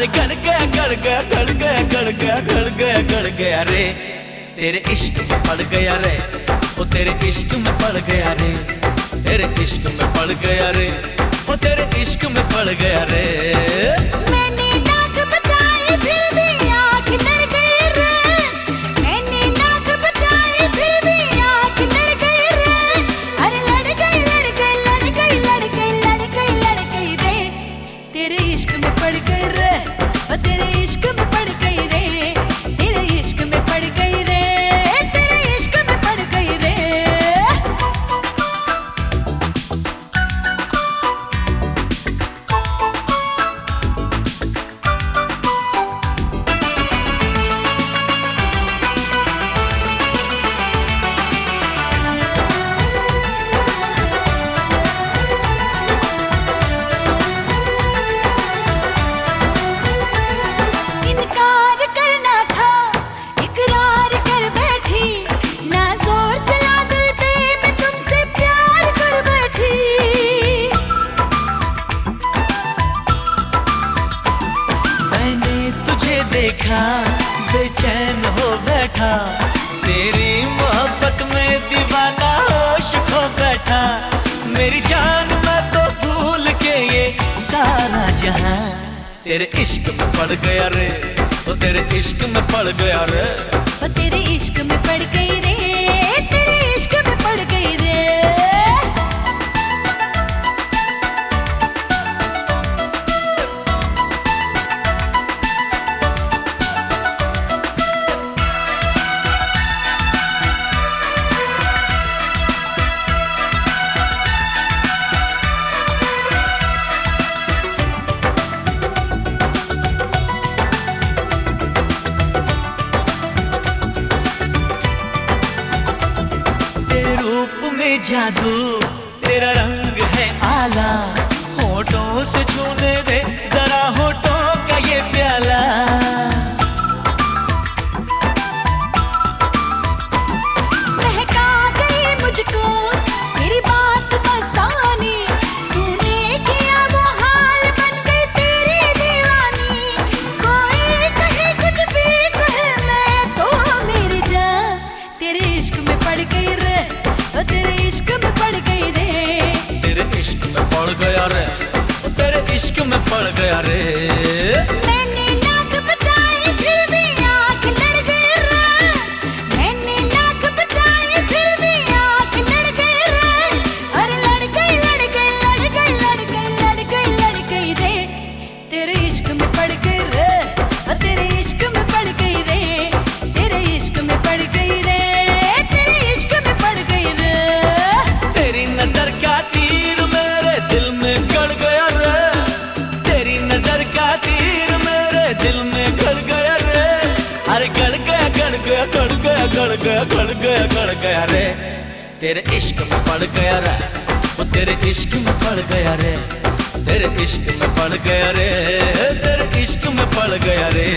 अरे गड़ गया गड़ गया गड़ गया गड़ गया गड़ गया गड़ गया रे। तेरे इश्क में पड़ गया रे। वो तेरे इश्क में पड़ गया रे। तेरे इश्क में पड़ गया रे। वो तेरे इश्क में पड़ गया रे। देखा, बेचैन हो बैठा। तेरी मोहब्बत में दीवाना होश खो बैठा। मेरी जान मैं तो भूल के ये सारा जहाँ। तेरे इश्क में पड़ गया रे, ओ तेरे इश्क में पड़ गया रे। वो तेरे इश्क में पड़ गई रे, तेरे इश्क में पड़ गई रे। जादू। तेरा रंग है आला। होठों से छूने दे, जरा होठों का ये प्याला। तो तेरे इश्क में पड़ गई रे तेरे गया रे तेरे इश्क में पड़ गया रे। दिल में गड़ गया रे। अरे गड़ गया गड़ गया गड़ गया गड़ गया गड़ गया गड़ गया रे। तेरे इश्क में पड़ गया रे। वो तेरे इश्क में पड़ गया रे। तेरे इश्क में पड़ गया रे। तेरे इश्क में पड़ गया रे।